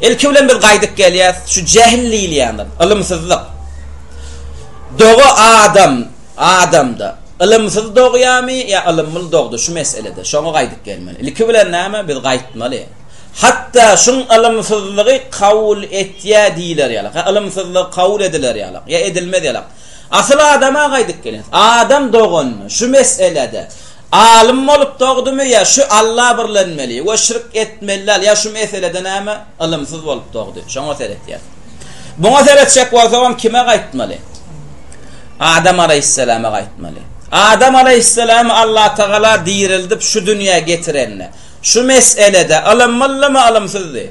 Ilki bilen biz gaýdyp gelýäs, şu jähil diýilýändir, ylymsyzlyk. Doga adam, adamda ylymsyz dogýamy ýa ylymly dogdy şu meselede, şoňa gaýdyp gelmeli. Ilki bilen näme, biz gaýtmaly. Hatda şuň ylymsyzlygy kabul etýä diýiler ýaly, ha ylymsyzlygy kabul ediler ýaly, ýa edilmez ýaly. Asyl adama gaýdyp gelýäs. Adam doganmy şu meselede? Alym bolup dogdumy ýa şu Alla birlenmeli we şirk etmeli däl ýa şu meselede näme ylymsyz bolup dogdy şoňa seretýär. Buňa seretjek bolsagam kime gaýtmaly? Adam alaýhyssalama gaýtmaly. Adam alaýhyssalamy Allatagala direldip şu dünýä getirende şu meselede ylymlymy ylymsyzdy?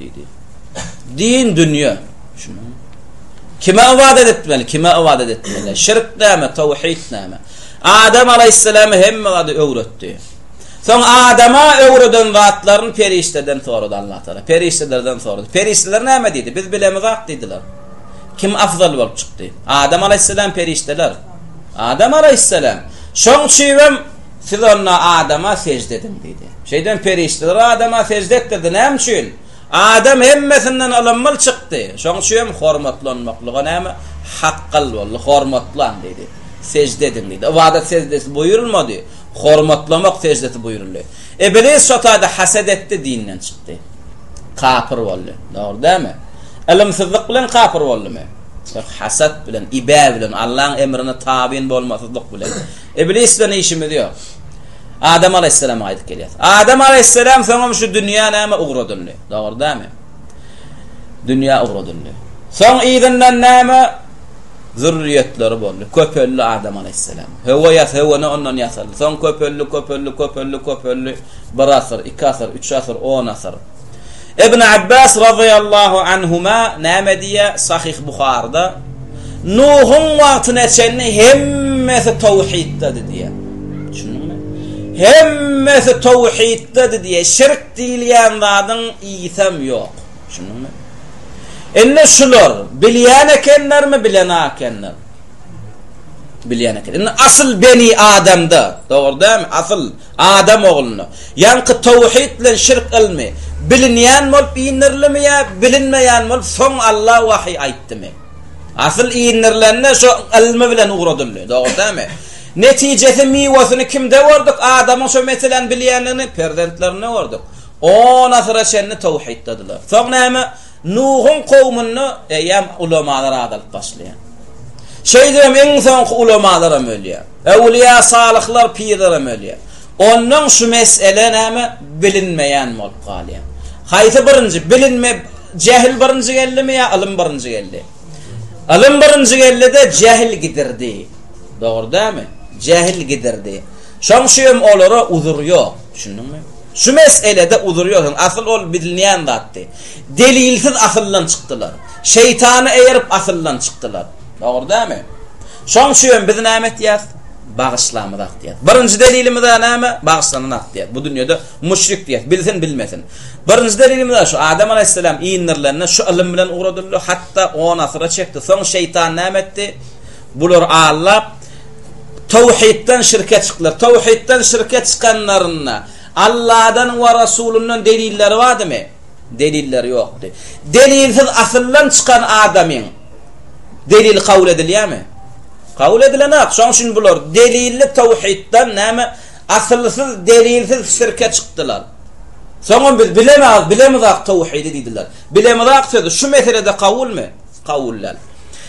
diýdi. Din dünýä. Kime ibadat etmeli? Kime ibadat etmeli? Şirk näme? Tawhid näme? Adam alaýhyssalamy hemme zady öwretdi. Soň Adama öwreden zatlaryny perişdeden sorady Allah Taala. Perişdelerden sorady. Perişdeler näme diýdi? Biz bilemizok diýdiler. Kim afzal bolup çykdy? Adam alaýhyssalam perişdeler. Adam alaýhyssalam. Şoň üçin hem Siz onda Adama sežde ediň diýdi. Şeýdibem perişdeler Adama sežde etdirdi. Näme üçin? Adam hemmesinden ylymly çykdy. Şonuň üçin hem hormatlanmaklyga näme? Hakgal boldy. Hormatlan diýdi. Sežde ediň diýdi. Ybadat seždesi buýrulmady. Hormatlamak seždesi buýruldy. Iblis şo taýda haset etdi, dinden çykdy. Kapyr boldy. Dogry dälmi? Ylymsyzlyk bilen kapyr boldumy? Ýok, hasat bilen, iba bilen, Allaň emrine tabyn bolmasyzlyk bilen. Iblis bilen işimiz ýok. Adam alaýhyssalama gaýdyp gelýäs. Adam alaýhyssalam soňam şu dünýä näme ugradyldy? Dogrydanmy? Dünýä ugradyldy. Soň yzyndan näme? Zürriýetleri boldy. Köpeldi Adam alaýhyssalam. Höwa ýas, höwene ondan ýasaldy. Soň köpeldi, köpeldi, köpeldi, köpeldi. Bir asyr, iki asyr, üç asyr, on asyr. Ibn Abbas razyýallahu anhuma näme diýýär? Sahyh Buharyda, Nuhuň wagtyna çenli hemmesi towhitdady diýýär. Düşündiňmi? Hemmesi towhitdady diýýär. Şirk diýilýän zadyň yzam ýok. Düşündiňmi? Indi şular bilýän ekenlermi? Bilen akenler. Bilýän eken. Indi asyl beni adamda, dogry dämi? Asyl Adam ogluna, ýaňky towhid bilen şirk ylmy, bilinýän bolup inderilimi ýa bilinmeýän bolup soň Alla wahyý aýtdymy? Asyl inderilende şo ylmy bilen ugradyldy, dogry dämi? Netijesi miwesini kimde gördük, adamyň şo meseläni bilýändigini perzentlerinde gördük. On asyra çenli towhiddadylar. Soň näme? Nuhuň kowmunda eýýäm ulamalar azalyp başlaýar. Şeýdip hem iň soňky ulamalar hem ölýär. Öwlüýä, salyhlar, pirler hem ölýär. Onnoň şu mesele näme bilinmeýän bolup galýar. Haýsy birinji? Bilinme jähil birinji geldimi ýa ylym birinji geldi? Ylym birinji geldi-de jähil gidirdi. Dogry dämi? Jähil gidirdi. Şoň üçin hem olara uzur ýok. Düşündiňmi? Şu meselede uzur ýok. Asyl ol bilinýän zatdy. Delilsiz asyldan çykdylar. Şeýtana eýerip asyldan çykdylar. Dogry dämi? Şoň üçin hem biz näme etýäs? Bagyşlamyz akdyýar. Birinji delilimiz näme? Bagyşlanan akdyýar. Bu dünýäde müşrik diýär. Bilsin bilmesin. Birinji delilimiz şu Adam alaýhyssalam indirlende şu ylym bilen ugradyldy. Hatda 10 asyra çekdi. Soň şeýtan näme etdi? Bular allap tawhidden şirke çykdylar. Tawhidden şirke çykanlarynda Alladan we Rasulyndan delilleri bardymy? Delilleri ýokdy. Delilsiz asyldan çykan adamyň delili kabul edilýärmi? Kabul edilenak. Şoň üçin bular delilli tawhidden näme asylsyz, delilsiz şirke çykdylar. Soňam biz bilemäz, bilemizak tawhidi diýdiler. Bilemizak sözi şu meselede kabulmy? Kabul däl.